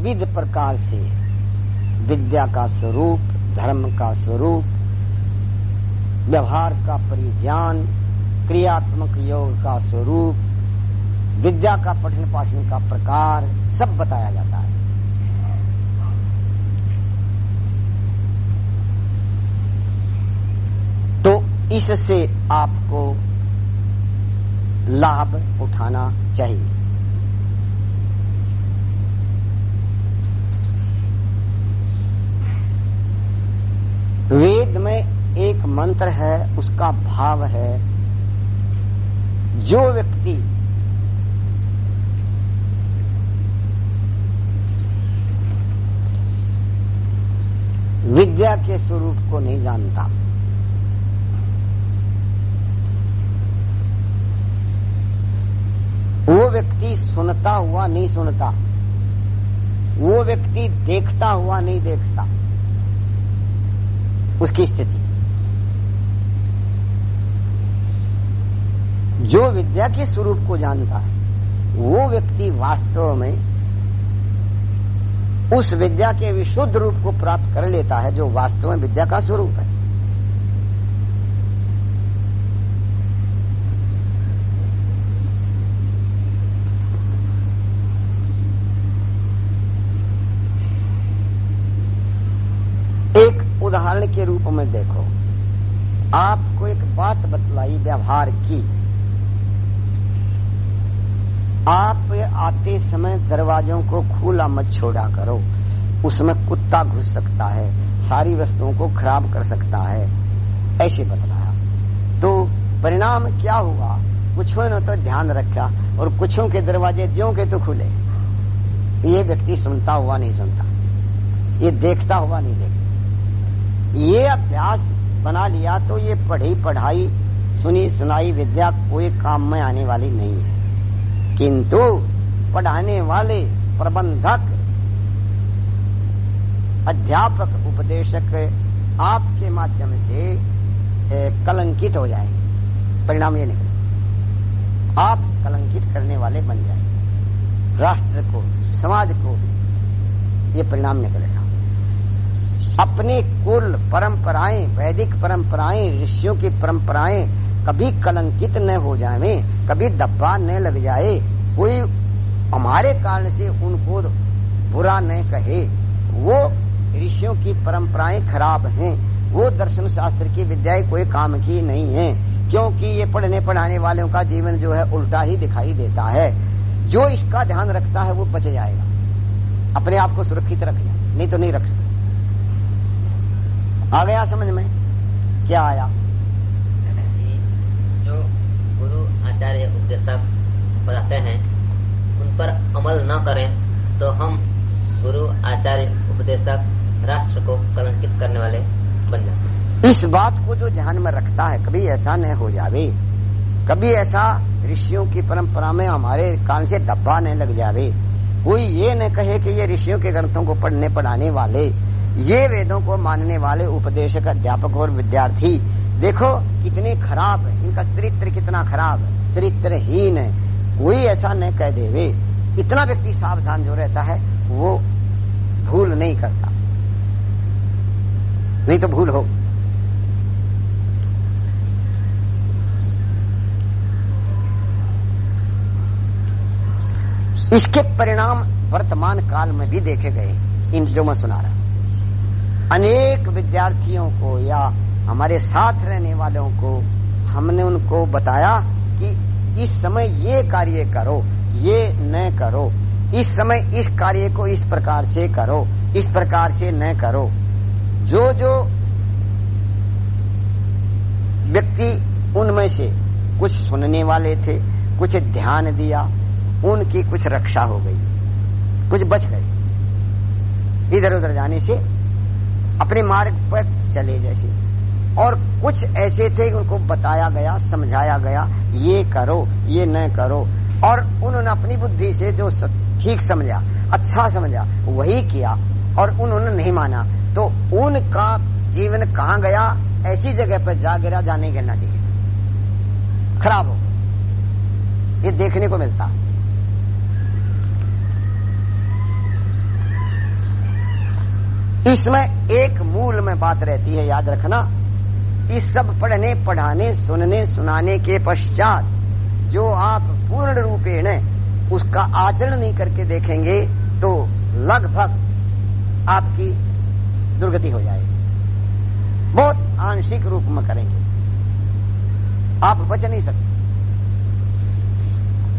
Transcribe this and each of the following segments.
विविध प्रकार से विद्या का स्वरूप, धर्म का स्वरूप, व्यवहार का परिज्ञान, क्रियात्मक योग का स्वरूप, विद्या का पठन पाठन का प्रकार, सब बताया जाता है। तो इससे आपको लाभ उठाना चाहिए वेद में एक मंत्र है, उसका भाव है। जो व्यक्ति विद्या के स्वरूप को नहीं जानता, वो व्यक्ति सुनता हुआ नहीं सुनता, वो व्यक्ति देखता हुआ नहीं देखता, उसकी स्थिति। जो विद्या के स्वरूप को जानता है, वो व्यक्ति वास्तव में उस विद्या के विशुद्ध रूप को प्राप्त कर लेता है, जो वास्तव में विद्या का स्वरूप है। एक उदाहरण के रूप में देखो। आपको एक बात बतलाई, व्यवहार की। आप आते समय दरवाजों को खुला मत छोड़ा करो। उसमें कुत्ता घुस सकता है, सारी वस्तुओं को खराब कर सकता है। ऐसे बतलाया। तो परिणाम क्या हुआ? कुछ ने तो ध्यान रखा और कुछों के दरवाजे ज्यो के तो खुले। ये व्यक्ति सुनता हुआ नहीं सुनता। ये देखता हुआ नहीं देखता। ये अभ्यास बना लिया तो ये पढ़ी पढ़ाई, सुनी सुनाई विद्या कोई काम में आने वाली नहीं है। किंतु पढ़ाने वाले प्रबंधक, अध्यापक, उपदेशक आपके माध्यम से कलंकित हो जाएँगे। परिणाम ये निकले। आप कलंकित करने वाले बन जाएँगे। राष्ट्र को, समाज को ये परिणाम निकलेगा अपनी कुल परंपराएँ, वैदिक परंपराएँ, ऋषियों की परंपराएँ कभी कलंकित न हो जाए कभी दब्बा न लग जाए। कोई हमारे कारण से उनको बुरा न कहे। वो ऋषियों की परंपराएँ खराब हैं। वो दर्शन शास्त्र की विद्याएँ कोई काम की नहीं है, क्योंकि ये पढ़ने पढ़ाने वालों का जीवन जो है उल्टा ही दिखाई देता है। जो इसका ध्यान रखता है वो बच जाएगा। अपने आप को सुरक्षित रख नहीं तो नहीं रख सकता। आ गया समझ में? क्या आया जो गुरु आचार्य उपदेशक बताते हैं, उन पर अमल न करें तो हम गुरु आचार्य उपदेशक राष्ट्र को कलंकित करने वाले बन जाते इस बात को जो ध्यान में रखता है, कभी ऐसा न हो जावे। कभी ऐसा ऋषियों की परंपरा में हमारे कान से दब्बा न लग जावे। कोई ये न कहे कि ये ऋषियों के ग्रंथों को पढ़ने पढ़ाने वाले, ये वेदों को मानने वाले उपदेशक, अध्यापक और विद्यार्थी देखो कितने खराब है, इनका चरित्र कितना खराब है, चरित्रहीन है। कोई ऐसा न कह देवे, इतना व्यक्ति सावधान जो रहता है, वो भूल नहीं करता। नहीं तो भूल हो। इसके परिणाम वर्तमान काल में भी देखे गए इन जो मैं सुना रहा अनेक विद्यार्थियों को या हमारे साथ रहने वालों को हमने उनको बताया कि इस समय ये कार्य करो, ये न करो। इस समय इस कार्य को इस प्रकार से करो, इस प्रकार से न करो। जो जो व्यक्ति उनमें से कुछ सुनने वाले थे, कुछ ध्यान दिया, उनकी कुछ रक्षा हो गई, कुछ बच गए। इधर उधर जाने से अपने मार्ग पर चले जैसे। और कुछ ऐसे थे उनको बताया गया, समझाया गया, ये करो, ये न करो। और उन्होंने अपनी बुद्धि से जो ठीक समझा अच्छा समझा, वही किया और उन्होंने नहीं माना। तो उनका जीवन कहाँ गया? ऐसी जगह पर जा गिरा जाने गिरना चाहिए। खराब हो ये देखने को मिलता। इसमें एक मूल में बात रहती है, याद रखना। सब पढ़ने, पढ़ाने, सुनने, सुनाने के पश्चात जो आप पूर्ण रूपेण उसका आचरण नहीं करके देखेंगे तो लगभग आपकी दुर्गति हो जाएगी। बहुत आंशिक रूप में करेंगे। आप बच नहीं सकते।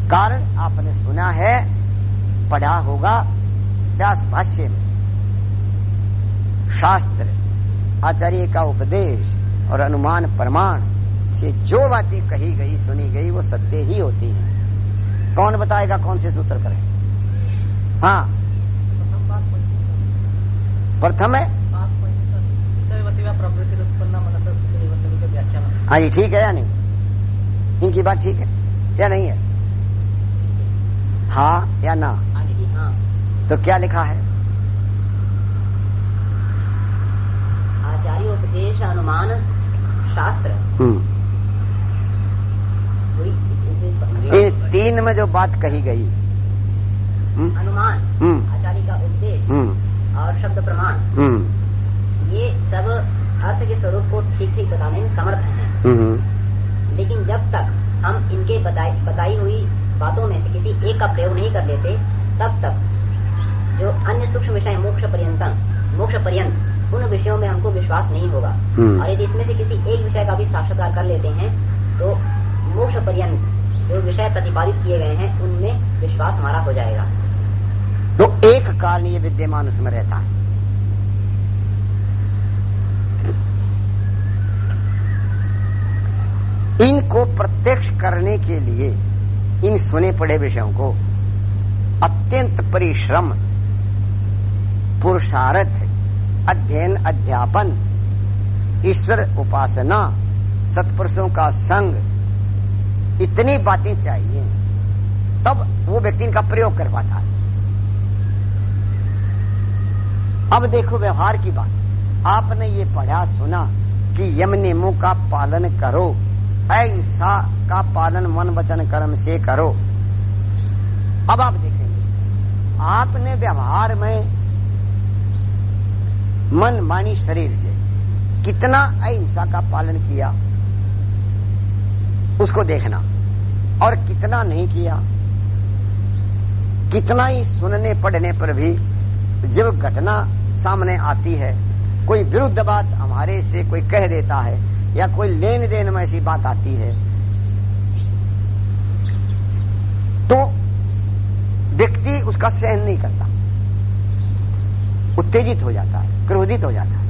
कारण आपने सुना है, पढ़ा होगा व्यास भाष्य में। शास्त्र, आचार्य का उपदेश और अनुमान प्रमाण से जो बातें कही गई सुनी गई वो सत्य ही होती है। कौन बताएगा कौन से सूत्र करें? हाँ। प्रथम है? हाँ जी ठीक है या नहीं? इनकी बात ठीक है या नहीं है? हाँ या ना? हाँ। तो क्या लिखा है? आचार्य उपदेश अनुमान शास्त्र हम्म ये तीन में जो बात कही गई हम्म। अनुमान हम्म। आचार्य का उपदेश और शब्द प्रमाण। ये सब अर्थ के स्वरूप को ठीक ठीक बताने में समर्थ हैं। लेकिन जब तक हम इनके बताई बताई हुई बातों में से किसी एक का प्रयोग नहीं कर लेते तब तक जो अन्य सूक्ष्म विषय मोक्ष पर्यंतन मोक्ष पर्यंत उन विषयों में हमको विश्वास नहीं होगा। हम्म। और यदि इसमें से किसी एक विषय का भी साक्षात्कार कर लेते हैं तो मोक्ष पर्यंत जो विषय प्रतिपादित किए गए हैं उनमें विश्वास हमारा हो जाएगा। तो एक कारण ये विद्यमान उसमें रहता है। इनको प्रत्यक्ष करने के लिए इन सुने पड़े विषयों को अत्यंत परिश्रम पुरुषार्थ अध्ययन, अध्यापन। ईश्वर उपासना, सत्पुरुषों का संग। इतनी बातें चाहिए। तब वो व्यक्ति इनका प्रयोग कर पाता है। अब देखो व्यवहार की बात। आपने ये पढ़ा, सुना कि यम नियमों का पालन करो। अहिंसा का पालन मन, वचन, कर्म से करो। अब आप देखेंगे। आपने व्यवहार में मन मानी शरीर से। कितना अहिंसा का पालन किया, उसको देखना। और कितना नहीं किया, कितना ही सुनने पढ़ने पर भी जब घटना सामने आती है, कोई विरुद्ध बात हमारे से कोई कह देता है, या कोई लेन देन में ऐसी बात आती है तो व्यक्ति उसका सहन नहीं करता। उत्तेजित हो जाता है, क्रोधित हो जाता है।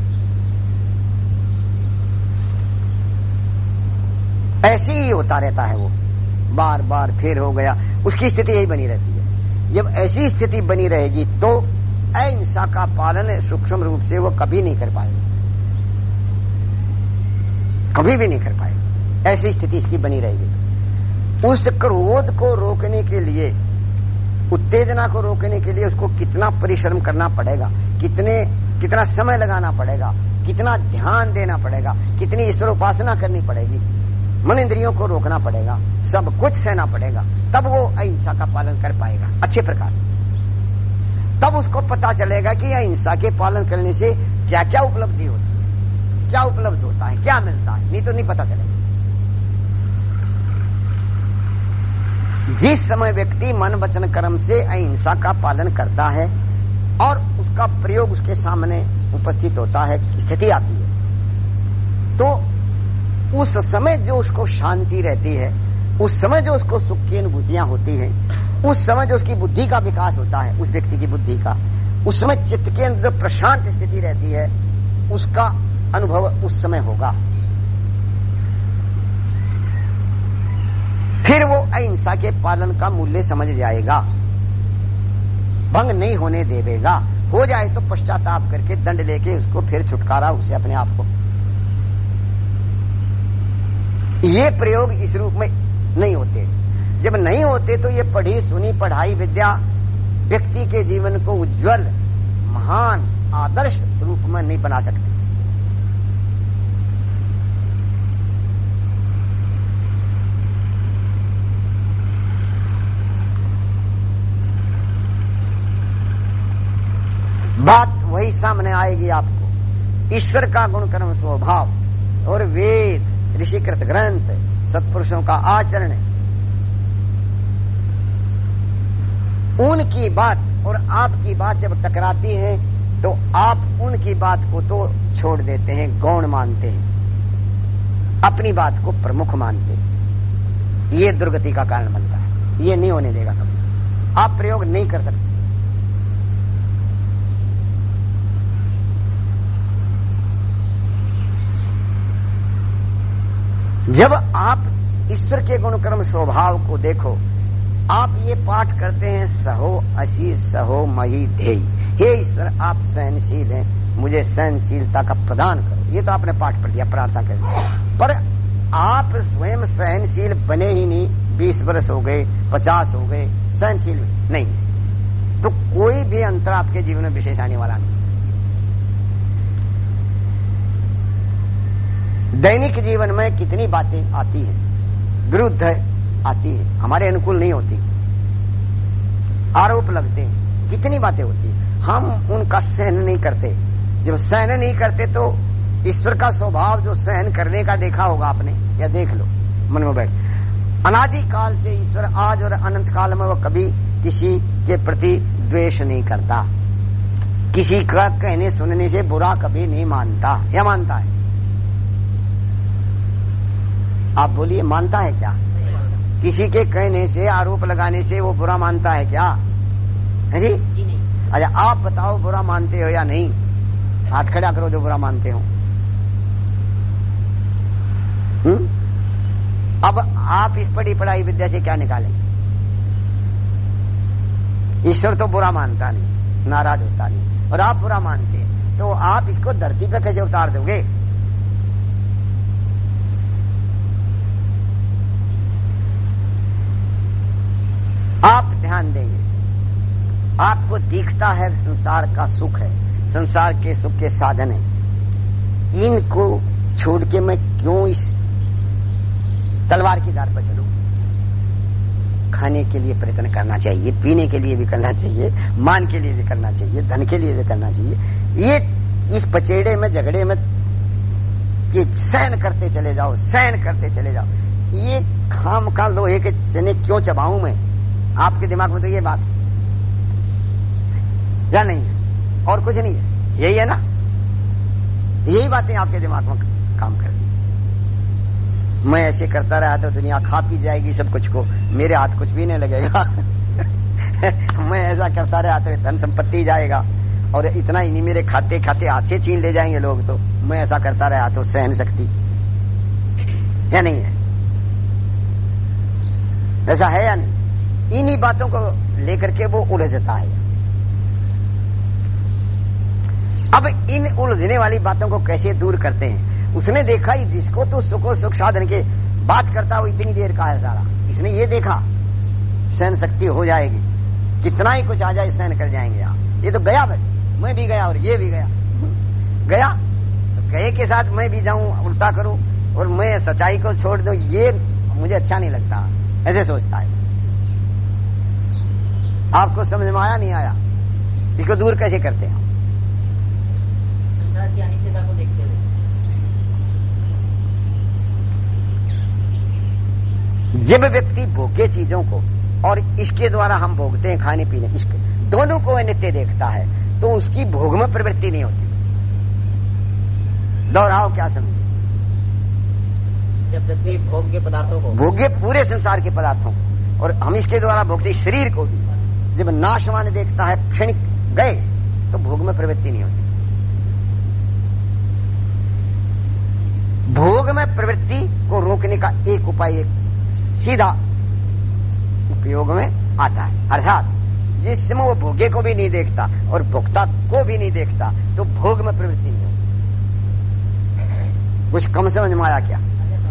ऐसे ही होता रहता है वो। बार बार फिर हो गया, उसकी स्थिति यही बनी रहती है। जब ऐसी स्थिति बनी रहेगी तो अहिंसा का पालन सूक्ष्म रूप से वो कभी नहीं कर पाएगा। कभी भी नहीं कर पाएगा। ऐसी स्थिति इसकी बनी रहेगी। उस क्रोध को रोकने के लिए, उत्तेजना को रोकने के लिए उसको कितना परिश्रम करना पड़ेगा कितने, कितना समय लगाना पड़ेगा, कितना ध्यान देना पड़ेगा, कितनी ईश्वर उपासना करनी पड़ेगी। मन इंद्रियों को रोकना पड़ेगा, सब कुछ सहना पड़ेगा, तब वो अहिंसा का पालन कर पाएगा। अच्छे प्रकार तब उसको पता चलेगा कि अहिंसा के पालन करने से क्या क्या उपलब्धि होती है, क्या उपलब्ध होता है, क्या मिलता है, नहीं तो नहीं पता चलेगा। जिस समय व्यक्ति मन वचन कर्म से अहिंसा का पालन करता है और उसका प्रयोग उसके सामने उपस्थित होता है, स्थिति आती है। तो उस समय जो उसको शांति रहती है, उस समय जो उसको सुख की अनुभूतियाँ होती हैं, उस समय जो उसकी बुद्धि का विकास होता है, उस व्यक्ति की बुद्धि का, उस समय चित्त के अंदर जो प्रशांत स्थिति रहती है, उसका अनुभव उस समय होगा। फिर वो अहिंसा के पालन का मूल्य समझ जाएगा। भंग नहीं होने देवेगा। हो जाए तो पश्चाताप करके दंड लेके उसको फिर छुटकारा उसे अपने आप को। ये प्रयोग इस रूप में नहीं होते। जब नहीं होते तो ये पढ़ी, सुनी, पढ़ाई विद्या व्यक्ति के जीवन को उज्जवल, महान, आदर्श रूप में नहीं बना सकते। बात वही सामने आएगी आपको। ईश्वर का गुणकर्म स्वभाव और वेद, ऋषिकृत ग्रंथ, सत्पुरुषों का आचरण उनकी बात और आपकी बात जब टकराती है तो आप उनकी बात को तो छोड़ देते हैं, गौण मानते हैं। अपनी बात को प्रमुख मानते हैं। ये दुर्गति का कारण बनता है। ये नहीं होने देगा कभी। आप प्रयोग नहीं कर सकते। जब आप ईश्वर के गुणकर्म स्वभाव को देखो, आप ये पाठ करते हैं, सहो असी सहो मही ध्येय हे ईश्वर, आप सहनशील हैं, मुझे सहनशीलता का प्रदान करो। ये तो आपने पाठ पढ़ दिया प्रार्थना कर पर आप स्वयं सहनशील बने ही नहीं, बीस वर्ष हो गए, पचास हो गए, सहनशील नहीं। तो कोई भी अंतर आपके जीवन में विशेष आने वाला नहीं। दैनिक जीवन में कितनी बातें आती हैं? विरुद्ध आती है। हमारे अनुकूल नहीं होती। आरोप लगते हैं। कितनी बातें होती हम उनका सहन नहीं करते। जब सहन नहीं करते तो ईश्वर का स्वभाव जो सहन करने का देखा होगा आपने, या देख लो, मन में बैठ। अनादि काल से ईश्वर आज और अनंत काल में वो कभी किसी के प्रति द्वेष नहीं करता। किसी का कहने सुनने से बुरा कभी नहीं मानता। या मानता है? आप बोलिए मानता है क्या? किसी के कहने से आरोप लगाने से वो बुरा मानता है क्या? है जी? अच्छा आप बताओ बुरा मानते हो या नहीं? हाथ खड़ा करो जो बुरा मानते हो। हुँ? अब आप इस पढ़ी पढ़ाई विद्या से क्या निकालें? ईश्वर तो बुरा मानता नहीं नाराज़ होता नहीं और आप बुरा मानते तो आप इसको धरती पर कैसे उतार दोगे? आप ध्यान देंगे। आपको दिखता है संसार का सुख है। संसार के सुख के साधन है। इनको छोड़ के मैं क्यों इस तलवार की दार पर चलू? खाने के लिए प्रयत्न करना चाहिए, पीने के लिए भी करना चाहिए, मान के लिए भी करना चाहिए, धन के लिए भी करना चाहिए। ये इस पचेड़े में, झगड़े में ये सहन करते चले जाओ, सहन करते चले जाओ। ये खाम का लोहे के चने क्यों चबाऊं मैं? आपके दिमाग में तो ये बात या नहीं है? और कुछ नहीं है। यही है ना? यही बातें आपके दिमाग में काम करती मैं ऐसे करता रहा तो दुनिया खा पी जाएगी सब कुछ को। मेरे हाथ कुछ भी नहीं लगेगा। मैं ऐसा करता रहा तो धन संपत्ति जाएगा। और इतना ही नहीं, मेरे खाते खाते हाथ से छीन ले जाएँगे लोग तो। मैं ऐसा करता रहा तो सहन शक्ति। या नहीं है? ऐसा है या नहीं? इन्हीं बातों को लेकर के वो उलझता है। अब इन उलझने वाली बातों को कैसे दूर करते हैं? उसने देखा ही जिसको तो सुखो सुख साधन के बात करता वो इतनी देर का है सारा। इसने ये देखा, सहन शक्ति हो जाएगी। कितना ही कुछ आ जाए, सहन कर जाएँगे आप। ये तो गया बस, मैं भी गया और ये भी गया। गया? तो गए के साथ मैं भी जाऊँ, उल्टा करूँ और मैं सच्चाई को छोड़ दूँ, ये मुझे अच्छा नहीं लगता। ऐसे सोचता है। आपको समझ में आया नहीं आया? इसको दूर कैसे करते हैं? संसार की अनित्यता को देखते हुए। जब व्यक्ति भोगे चीज़ों को और इसके द्वारा हम भोगते हैं खाने पीने इसके दोनों को नित्य देखता है तो उसकी भोग में प्रवृत्ति नहीं होती। दोहराओ क्या समझे? जब व्यक्ति भोग्य पदार्थों को भोग्य पूरे संसार के पदार्थों को और हम इसके द्वारा भोगते शरीर को भी। जब नाशवान देखता है, क्षणिक गए तो भोग में प्रवृत्ति नहीं होती। भोग में प्रवृत्ति को रोकने का एक उपाय, एक सीधा उपयोग में आता है। अर्थात, जिस समय वो भोगे को भी नहीं देखता और भोक्ता को भी नहीं देखता तो भोग में प्रवृत्ति नहीं होती। कुछ कम समझ में आया क्या?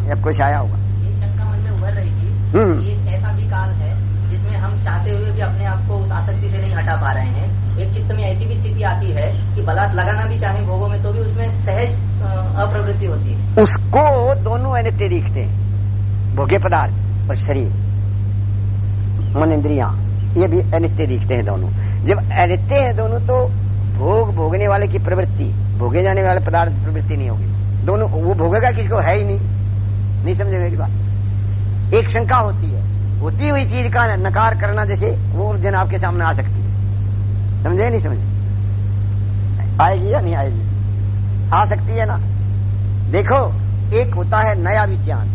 जब कुछ आया होगा ये शंका मन में उभर रही थी हम्म। ये ऐसा भी काल है जिसमें चाहते हुए भी अपने आप को उस आसक्ति से नहीं हटा पा रहे हैं। एक चित्त में ऐसी भी स्थिति आती है कि बलात् लगाना भी चाहे भोगों में तो भी उसमें सहज अप्रवृत्ति होती है। उसको दोनों अनित्य दिखते हैं। भोग्य पदार्थ और शरीर। मन इंद्रिया ये भी अनित्य दिखते हैं दोनों। जब अनित्य है दोनों तो भोग भोगने वाले की प्रवृत्ति, भोगे जाने वाले पदार्थ की प्रवृत्ति नहीं होगी। दोनों, वो भोगेगा किसको? है ही नहीं। नहीं समझे मेरी बात। एक शंका होती है होती हुई चीज़ का नकार करना जैसे वो जन आपके सामने आ सकती है। समझे नहीं समझे? आएगी या नहीं आएगी? आ सकती है ना? देखो, एक होता है नया विज्ञान।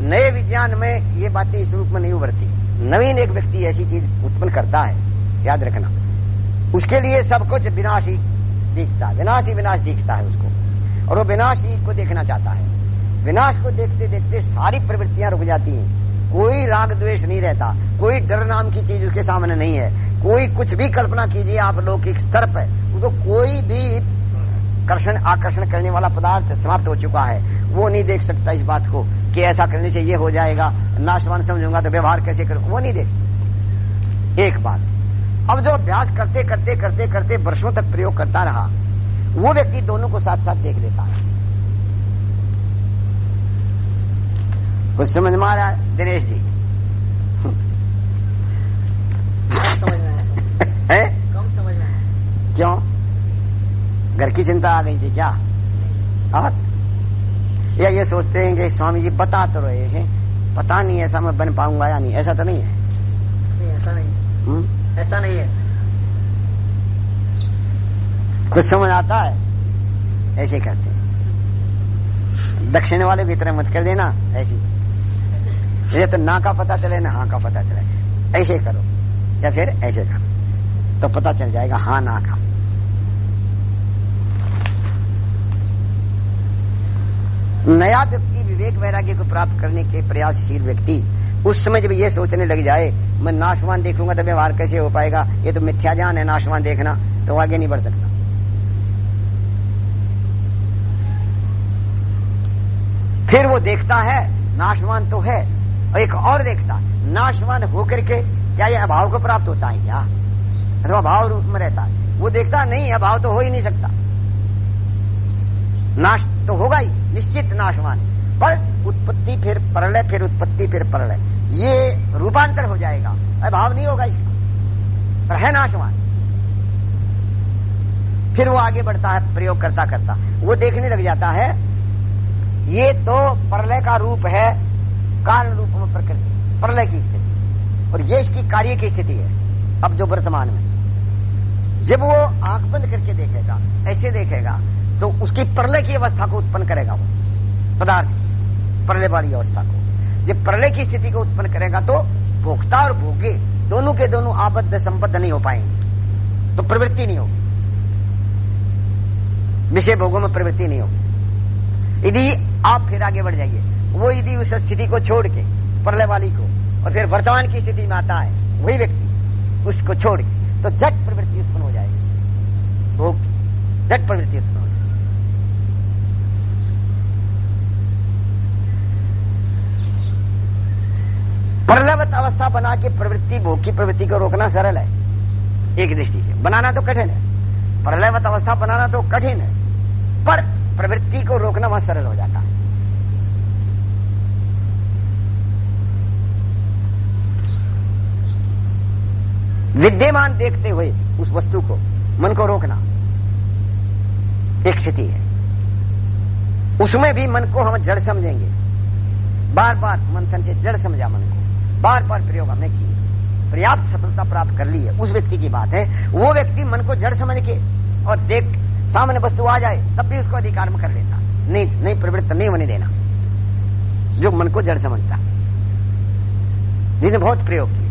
नए विज्ञान में ये बातें इस रूप में नहीं उभरती। नवीन एक व्यक्ति ऐसी चीज़ उत्पन्न करता है, याद रखना। उसके लिए सब कुछ विनाशी दिखता है। विनाश ही विनाश दिखता है उसको। और वो विनाशी को देखना चाहता है। विनाश को देखते देखते सारी प्रवृत्तियाँ रुक जाती हैं। कोई राग द्वेष नहीं रहता। कोई डर नाम की चीज़ उसके सामने नहीं है। कोई कुछ भी कल्पना कीजिए आप लौकिक स्तर पर उनको कोई भी कर्षण, आकर्षण करने वाला पदार्थ समाप्त हो चुका है। वो नहीं देख सकता इस बात को कि ऐसा करने से ये हो जाएगा। नाशवान समझूँगा तो व्यवहार कैसे करूँ? वो नहीं देख एक बात। अब जो अभ्यास करते करते करते करते वर्षों तक प्रयोग करता रहा, वो व्यक्ति दोनों को साथ साथ देख लेता है। कुछ समझ में आ रहा है? दिनेश जी। समझ में है? कम समझ में क्यों? घर की चिंता आ गई थी क्या? और या ये सोचते हैं कि स्वामी जी बता तो रहे हैं। पता नहीं ऐसा मैं बन पाऊँगा या नहीं। ऐसा तो नहीं है। नहीं ऐसा नहीं हुँ? ऐसा नहीं है। कुछ समझ आता है? ऐसे करते दक्षिण वाले भी तरह मत कर देना ऐसी तो ना का पता चले, ना हाँ का पता चले। ऐसे करो, या फिर ऐसे करो। तो पता चल जाएगा हाँ ना का। नया व्यक्ति विवेक वैराग्य को प्राप्त करने के प्रयासशील व्यक्ति, उस समय जब ये सोचने लग जाए, मैं नाशवान देखूँगा तो व्यवहार कैसे हो पाएगा? ये तो मिथ्या ज्ञान है, नाशवान देखना तो आगे नहीं बढ़ सकता। फिर वो देखता है, नाशवान तो है और एक और देखता, नाशवान होकर के क्या ये अभाव को प्राप्त होता है क्या? अथवा अभाव रूप में रहता है। वो देखता नहीं, अभाव तो हो ही नहीं सकता। नाश तो होगा ही, निश्चित नाशवान। पर उत्पत्ति फिर प्रलय फिर उत्पत्ति फिर प्रलय ये रूपांतर हो जाएगा। अभाव नहीं होगा इसका। पर है नाशवान। फिर वो आगे बढ़ता है, प्रयोग करता करता वो देखने लग जाता है, ये तो प्रलय का रूप है कारण रूप में प्रकृति, प्रलय की स्थिति। और ये इसकी कार्य की स्थिति है, अब जो वर्तमान में। जब वो आँख बंद करके देखेगा, ऐसे देखेगा तो उसकी प्रलय की अवस्था को उत्पन्न करेगा वो, पदार्थ प्रलय वाली अवस्था को। जब प्रलय की स्थिति को उत्पन्न करेगा तो भोक्ता और भोगे, दोनों के दोनों आबद्ध संबद्ध नहीं हो पाएँगे। तो प्रवृत्ति नहीं होगी। विषय भोगों में प्रवृत्ति नहीं होगी। यदि आप फिर आगे बढ़ जाइए वो यदि उस स्थिति को छोड़ के प्रलय वाली को। और फिर वर्तमान की स्थिति में आता है, वही व्यक्ति, उसको छोड़ के। तो झट प्रवृत्ति उत्पन्न हो जाएगी। भोग झट प्रवृत्ति उत्पन्न हो जाएगी। प्रलवत अवस्था बना के प्रवृत्ति, भोग की प्रवृत्ति को रोकना सरल है, एक दृष्टि से। बनाना तो कठिन है। प्रलयवत अवस्था बनाना तो कठिन है, पर प्रवृत्ति को रोकना वहाँ सरल हो जाता। है विद्यमान देखते हुए उस वस्तु को, मन को रोकना एक स्थिति है। उसमें भी मन को हम जड़ समझेंगे। बार बार मंथन से जड़ समझा मन को। बार बार प्रयोग हमने किए। पर्याप्त सफलता प्राप्त कर ली है। उस व्यक्ति की बात है। वो व्यक्ति मन को जड़ समझ के और देख सामने वस्तु आ जाए, तब भी उसको अधिकार में कर लेता। नहीं नहीं प्रवृत्त, नहीं होने देना। जो मन को जड़ समझता। जिन्हें बहुत प्रयोग किए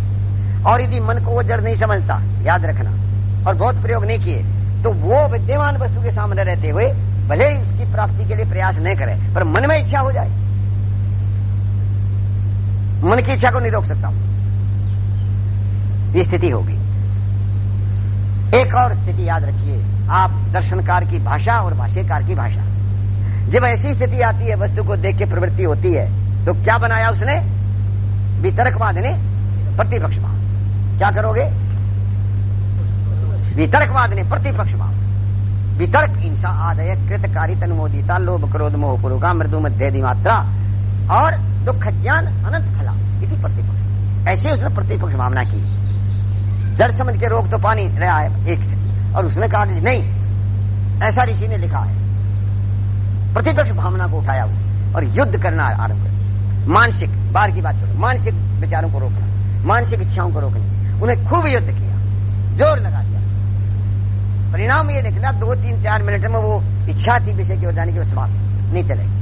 और यदि मन को वो जड़ नहीं समझता, याद रखना, और बहुत प्रयोग नहीं किए तो वो विद्यमान वस्तु के सामने रहते हुए भले ही उसकी प्राप्ति के लिए प्रयास नहीं करे, पर मन में इच्छा हो जाए। मन की इच्छा को नहीं रोक सकता ये स्थिति होगी। एक और स्थिति याद रखिए, आप दर्शनकार की भाषा और भाष्यकार की भाषा। जब ऐसी स्थिति आती है, वस्तु को देख के प्रवृत्ति होती है तो क्या बनाया उसने? वितरकवाद ने? प्रतिपक्ष भाव क्या करोगे? वितर्कवाद ने प्रतिपक्ष भाव वितर्क हिंसा, आदय, कृतकारी, तनुमोदिता, लोभ, क्रोध, मोह, पुरुगा, मृदु मध्य मात्रा और दुख, ज्ञान, अनंत फला, इति प्रतिपक्ष। ऐसे उसने प्रतिपक्ष भावना की। जड़ समझ के रोक तो पानी रहा है एक से। और उसने कहा कि नहीं, ऐसा ऋषि ने लिखा है। प्रतिपक्ष भावना को उठाया हुआ और युद्ध करना आरंभ कर मानसिक, बाहर की बात छोड़ो, मानसिक विचारों को रोकना, मानसिक इच्छाओं को रोकना। उन्हें खूब युद्ध किया, ज़ोर लगा दिया। परिणाम ये निकला, दो, तीन, चार मिनट में वो इच्छा थी विषय की ओर जाने की वो समाप्त नहीं चलेगी।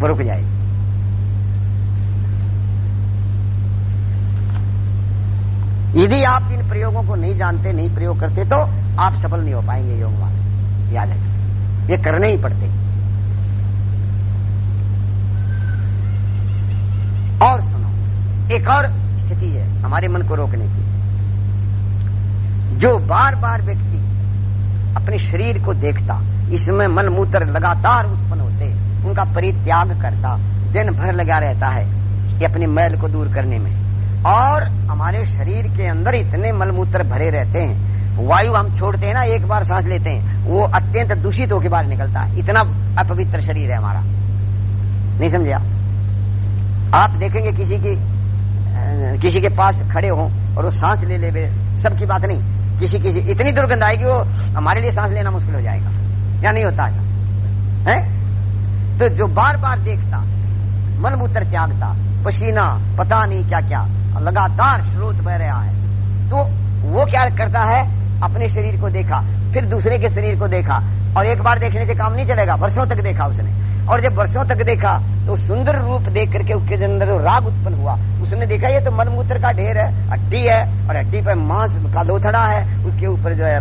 वो रुक जाएगी। यदि आप इन प्रयोगों को नहीं जानते, नहीं प्रयोग करते तो आप सफल नहीं हो पाएँगे योग मार्ग याद है ये करने ही पड़ते और सुनो। एक और स्थिति है, हमारे मन को रोकने की जो बार बार व्यक्ति अपने शरीर को देखता, इसमें मन मूत्र लगातार उत्पन्न होते, उनका परित्याग करता, दिन भर लगा रहता है ये अपने मैल को दूर करने में। और हमारे शरीर के अंदर इतने मलमूत्र भरे रहते हैं, वायु हम छोड़ते हैं ना, एक बार सांस लेते हैं, वो अत्यंत दूषित होकर बाहर निकलता है। इतना अपवित्र शरीर है हमारा। नहीं समझे आप देखेंगे किसी की किसी के पास खड़े हो और वो सांस ले ले सबकी बात नहीं। किसी किसी इतनी दुर्गंध आएगी वो हमारे लिए सांस लेना मुश्किल हो जाएगा। या नहीं होता है, है? तो जो बार बार देखता मलमूत्र त्यागता पसीना पता नहीं क्या क्या लगातार स्रोत बह रहा है तो वो क्या करता है? अपने शरीर को देखा फिर दूसरे के शरीर को देखा और एक बार देखने से काम नहीं चलेगा वर्षों तक देखा उसने। और जब वर्षों तक देखा तो सुंदर रूप देख करके उसके अंदर जो राग उत्पन्न हुआ। उसने देखा, ये तो मलमूत्र का ढेर है, हड्डी है, और हड्डी पर मांस का लोथड़ा है, उसके ऊपर जो है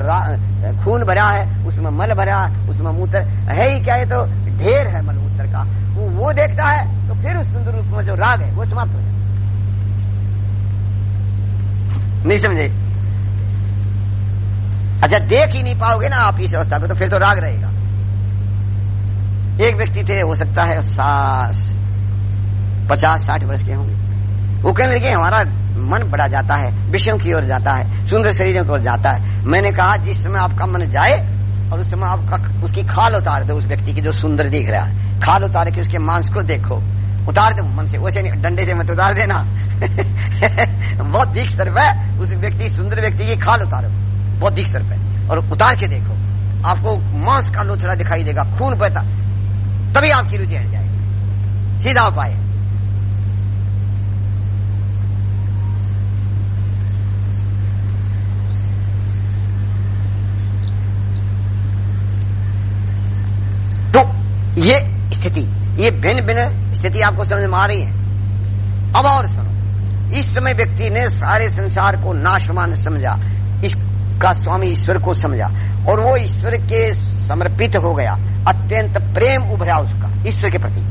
खून भरा है, उसमें मल भरा, उसमें मूत्र, है ही क्या ये तो? ढेर है मलमूत्र का। वो वो देखता है तो फिर उस सुंदर रूप में जो राग है, वो समाप्त हो जाता नहीं समझे? अच्छा देख ही नहीं पाओगे ना आप इस अवस्था को तो फिर तो राग रहेगा। एक व्यक्ति थे, हो सकता है सास, पचास, साठ वर्ष के होंगे। वो कहने लगे, हमारा मन बढ़ा जाता है, विषयों की ओर जाता है, सुंदर शरीरों की ओर जाता है। मैंने कहा, जिस समय आपका मन जाए और उस समय आपका उसकी खाल उतार दो उस व्यक्ति की जो सुंदर दिख रहा है। खाल उतार के उसके मांस को देखो। उतार दो मन से, वैसे नहीं, डंडे से मत उतार देना। बौद्धिक स्तर है, उस व्यक्ति, सुंदर व्यक्ति की खाल उतारो। बौद्धिक स्तर पे और उतार के देखो। आपको मांस का लोथड़ा दिखाई देगा, खून बहता। तभी आपकी रुचि हट जाएगी। सीधा उपाय तो ये स्थिति, ये भिन्न भिन्न स्थिति आपको समझ में आ रही है। अब और सुनो। इस समय व्यक्ति ने सारे संसार को नाशवान समझा। इसका स्वामी ईश्वर को समझा। और वो ईश्वर के समर्पित हो गया। अत्यंत प्रेम उभरा उसका, ईश्वर के प्रति।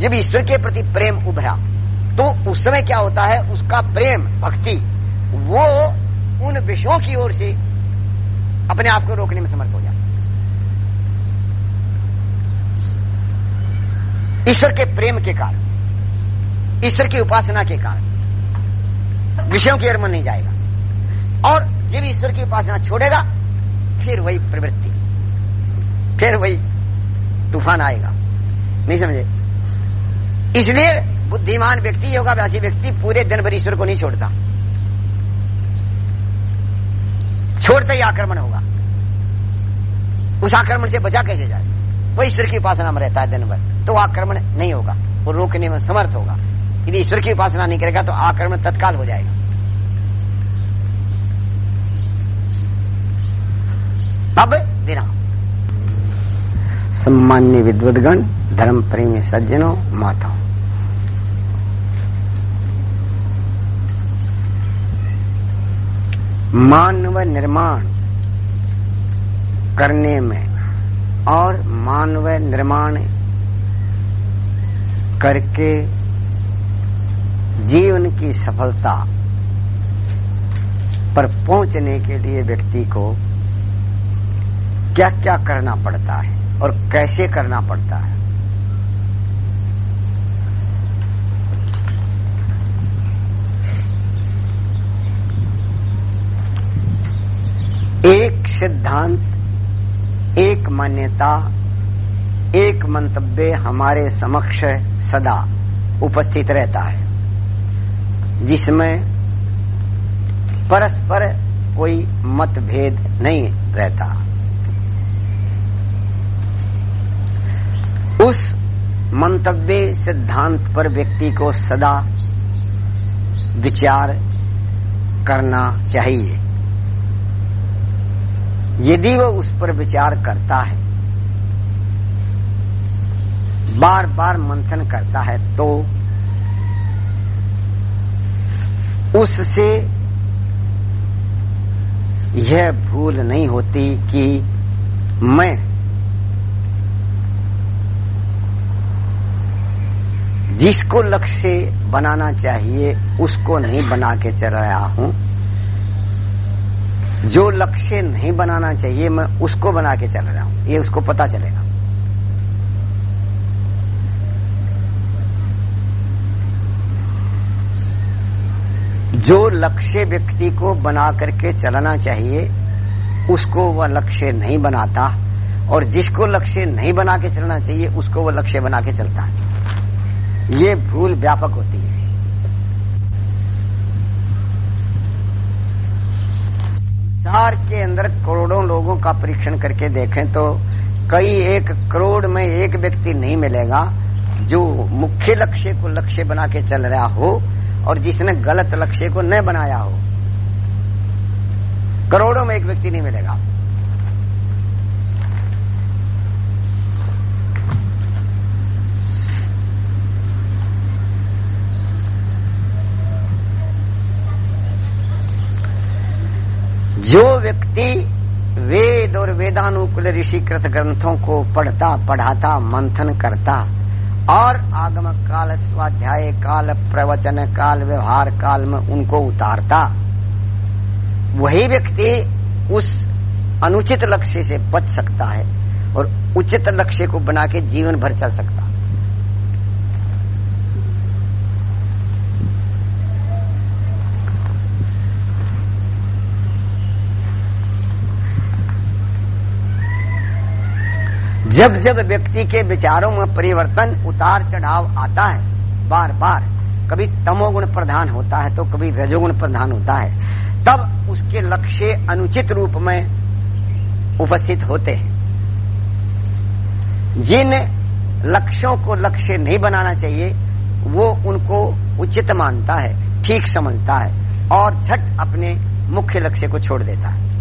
जब ईश्वर के प्रति प्रेम उभरा तो उस समय क्या होता है? उसका प्रेम, भक्ति, वो उन विषयों की ओर से अपने आप को रोकने में समर्थ हो जाता ईश्वर के प्रेम के कारण, ईश्वर की उपासना के कारण विषयों की ओर मन नहीं जाएगा। और जब ईश्वर की उपासना छोड़ेगा फिर वही प्रवृत्ति। फिर वही तूफ़ान आएगा। नहीं समझे? इसलिए बुद्धिमान व्यक्ति, योगाभ्यासी व्यक्ति पूरे दिन भर ईश्वर को नहीं छोड़ता। छोड़ते ही आक्रमण होगा। उस आक्रमण से बचा कैसे जाए? वो ईश्वर की उपासना में रहता है दिन भर तो आक्रमण नहीं होगा। वो रोकने में समर्थ होगा। यदि ईश्वर की उपासना नहीं करेगा तो आक्रमण तत्काल हो जाएगा। अब विराम। सम्मान्य विद्वदगण धर्म प्रेमी सज्जनों, माताओं। मानव निर्माण करने में और मानव निर्माण करके जीवन की सफलता पर पहुँचने के लिए व्यक्ति को क्या क्या करना पड़ता है और कैसे करना पड़ता है? एक सिद्धांत, एक मान्यता, एक मंतव्य हमारे समक्ष सदा उपस्थित रहता है, जिसमें परस्पर कोई मतभेद नहीं रहता उस मंतव्य सिद्धांत पर व्यक्ति को सदा विचार करना चाहिए। यदि वह उस पर विचार करता है बार बार मंथन करता है तो उससे यह भूल नहीं होती कि मैं जिसको लक्ष्य बनाना चाहिए, उसको नहीं बना के चल रहा हूँ। जो लक्ष्य नहीं बनाना चाहिए, मैं उसको बना के चल रहा हूँ। ये उसको पता चलेगा। जो लक्ष्य व्यक्ति को बना करके चलना चाहिए, उसको वह लक्ष्य नहीं बनाता, और जिसको लक्ष्य नहीं बना के चलना चाहिए, उसको वह लक्ष्य बना के चलता है। ये भूल व्यापक होती है। संसार के अंदर करोड़ों लोगों का परीक्षण करके देखें तो कई एक करोड़ में एक व्यक्ति नहीं मिलेगा जो मुख्य लक्ष्य को लक्ष्य बना के चल रहा हो और जिसने गलत लक्ष्य को न बनाया हो। करोड़ों में एक व्यक्ति नहीं मिलेगा। जो व्यक्ति वेद और वेदानुकूल ऋषिकृत ग्रंथों को पढ़ता, पढ़ाता, मंथन करता, और आगम काल, स्वाध्याय काल, प्रवचन काल, व्यवहार काल में उनको उतारता, वही व्यक्ति उस अनुचित लक्ष्य से बच सकता है और उचित लक्ष्य को बना के जीवन भर चल सकता। जब जब व्यक्ति के विचारों में परिवर्तन, उतार चढ़ाव आता है बार बार कभी तमोगुण प्रधान होता है तो कभी रजोगुण प्रधान होता है, तब उसके लक्ष्य अनुचित रूप में उपस्थित होते हैं। जिन लक्ष्यों को लक्ष्य नहीं बनाना चाहिए, वो उनको उचित मानता है, ठीक समझता है और झट अपने मुख्य लक्ष्य को छोड़ देता है।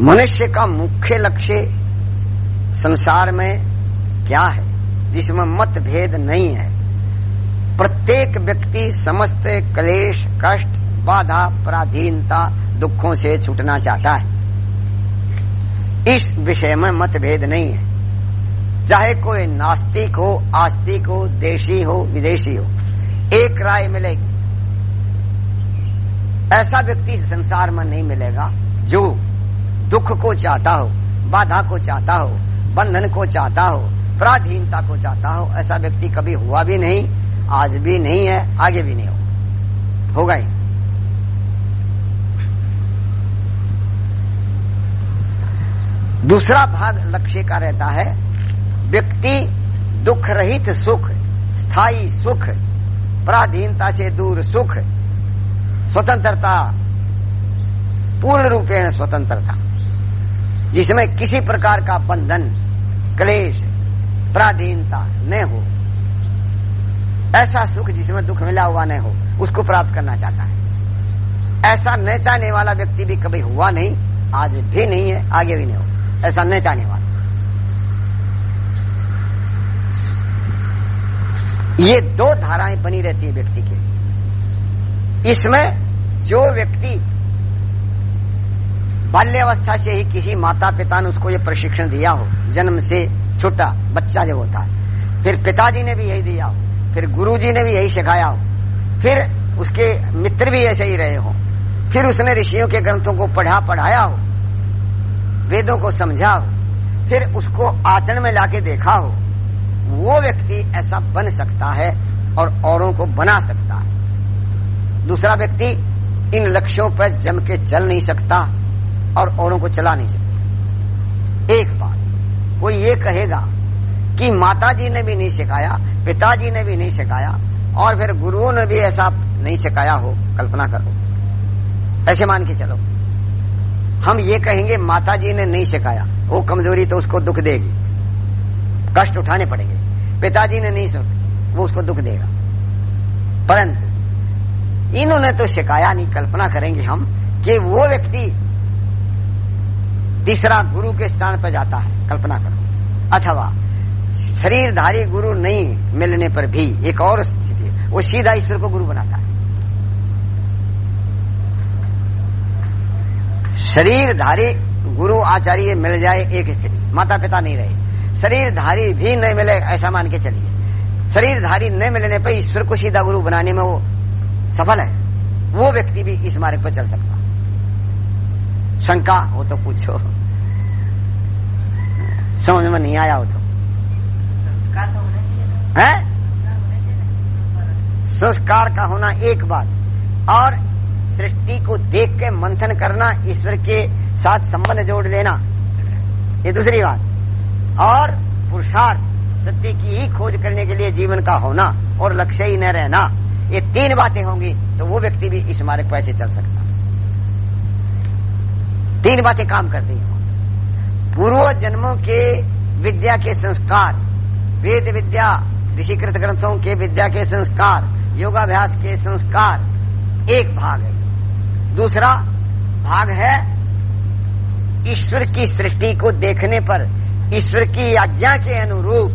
मनुष्य का मुख्य लक्ष्य संसार में क्या है? जिसमें मतभेद नहीं है। प्रत्येक व्यक्ति समस्त क्लेश, कष्ट, बाधा, पराधीनता, दुखों से छूटना चाहता है। इस विषय में मतभेद नहीं है। चाहे कोई नास्तिक हो, आस्तिक हो, देशी हो, विदेशी हो, एक राय मिलेगी। ऐसा व्यक्ति संसार में नहीं मिलेगा जो दुख को चाहता हो, बाधा को चाहता हो, बंधन को चाहता हो, पराधीनता को चाहता हो, ऐसा व्यक्ति कभी हुआ भी नहीं, आज भी नहीं है, आगे भी नहीं होगा। ही। दूसरा भाग लक्ष्य का रहता है, व्यक्ति दुख रहित सुख, स्थायी सुख, पराधीनता से दूर सुख, स्वतंत्रता, पूर्ण रूपेण स्वतंत्रता। जिसमें किसी प्रकार का बंधन, क्लेश, पराधीनता न हो। ऐसा सुख जिसमें दुख मिला हुआ न हो, उसको प्राप्त करना चाहता है। ऐसा न चाहने वाला व्यक्ति भी कभी हुआ नहीं, आज भी नहीं है, आगे भी नहीं हो ऐसा न चाहने वाला। ये दो धाराएँ बनी रहती है व्यक्ति के। इसमें जो व्यक्ति बाल्यावस्था से ही किसी माता पिता ने उसको ये प्रशिक्षण दिया हो, जन्म से छोटा बच्चा जब होता है, फिर पिताजी ने भी यही दिया हो, फिर गुरुजी ने भी यही सिखाया हो, फिर उसके मित्र भी ऐसे ही रहे हो, फिर उसने ऋषियों के ग्रंथों को पढ़ा, पढ़ाया हो, वेदों को समझा हो, फिर उसको आचरण में लाके देखा हो, वो व्यक्ति ऐसा बन सकता है और औरों को बना सकता है। दूसरा व्यक्ति इन लक्ष्यों पर जम के चल नहीं सकता और औरों को चला नहीं सकता। एक बात कोई ये कहेगा कि माता जी ने भी नहीं सिखाया, पिताजी ने भी नहीं सिखाया, और फिर गुरुओं ने भी ऐसा नहीं सिखाया हो, कल्पना करो। ऐसे मान के चलो। हम ये कहेंगे माता जी ने नहीं सिखाया, वो कमज़ोरी तो उसको दुख देगी। कष्ट उठाने पड़ेंगे। पिताजी ने नहीं सुन वो उसको दुख देगा। परंतु, इन्होंने तो सिखाया नहीं, कल्पना करेंगे हम, कि वो व्यक्ति तीसरा गुरु के स्थान पर जाता है। कल्पना करो। अथवा शरीरधारी गुरु नहीं मिलने पर भी एक और स्थिति वो सीधा ईश्वर को गुरु बनाता है। शरीरधारी गुरु आचार्य मिल जाए एक स्थिति। माता पिता नहीं रहे। शरीरधारी भी नहीं मिले ऐसा मान के चलिए। शरीरधारी न मिलने पर ईश्वर को सीधा गुरु बनाने में वो सफल है। वो व्यक्ति भी इस मार्ग पर चल सकता शंका हो तो पूछो। समझ में नहीं आया हो तो। संस्कार तो है? संस्कार का होना एक बात। और सृष्टि को देख के मंथन करना ईश्वर के साथ संबंध जोड़ लेना ये दूसरी बात। और पुरुषार्थ सत्य की ही खोज करने के लिए जीवन का होना और लक्ष्य ही न रहना ये तीन बातें होंगी तो वो व्यक्ति भी इस मार्ग पर ऐसे चल सकता। तीन बातें काम कर दी पूर्व जन्मों के विद्या के संस्कार, वेद विद्या, ऋषिकृत ग्रंथों के विद्या के संस्कार, योगाभ्यास के संस्कार, एक भाग है। दूसरा भाग है ईश्वर की सृष्टि को देखने पर, ईश्वर की आज्ञा के अनुरूप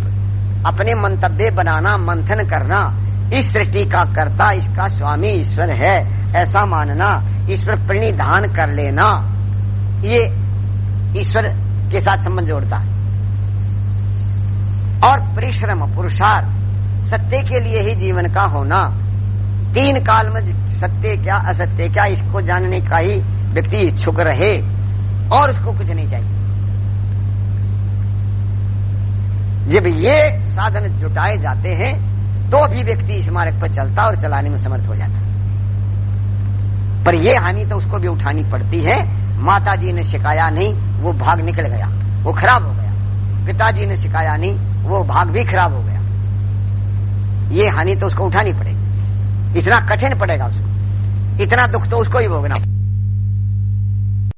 अपने मंतव्य बनाना, मंथन करना, इस सृष्टि का कर्ता, इसका स्वामी ईश्वर है, ऐसा मानना, ईश्वर प्रणिधान कर लेना। ये ईश्वर के साथ संबंध जोड़ता है। और परिश्रम, पुरुषार्थ, सत्य के लिए ही जीवन का होना। तीन काल में सत्य क्या, असत्य क्या, इसको जानने का ही व्यक्ति इच्छुक रहे और उसको कुछ नहीं चाहिए। जब ये साधन जुटाए जाते हैं तो भी व्यक्ति इस मार्ग पर चलता और चलाने में समर्थ हो जाता पर यह हानि तो उसको भी उठानी पड़ती है। माता जी ने शिकाया नहीं, वो भाग निकल गया। वो खराब हो गया। पिताजी ने शिकाया नहीं, वो भाग भी खराब हो गया। ये हानि तो उसको उठानी पड़ेगी। इतना कठिन पड़ेगा उसको। इतना दुख तो उसको ही भोगना